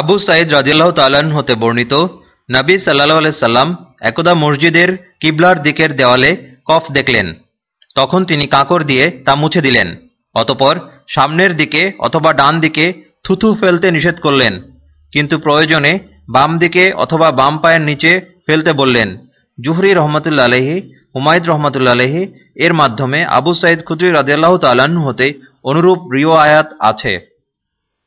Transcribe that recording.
আবু সাইদ রাজিল্লাহ তালান হতে বর্ণিত, নাবী সাল্লাহ আলাইসাল্লাম একদা মসজিদের কিবলার দিকের দেওয়ালে কফ দেখলেন। তখন তিনি কাঁকর দিয়ে তা মুছে দিলেন। অতপর সামনের দিকে অথবা ডান দিকে থুথু ফেলতে নিষেধ করলেন। কিন্তু প্রয়োজনে বাম দিকে অথবা বাম পায়ের নিচে ফেলতে বললেন। জুহরি রহমতুল্লা আলহি হুমায়দ রহমতুল্লা আলহি এর মাধ্যমে আবু সাইদ খুদ্রি রাজিয়াল্লাহ তালান হতে অনুরূপ রিও আয়াত আছে।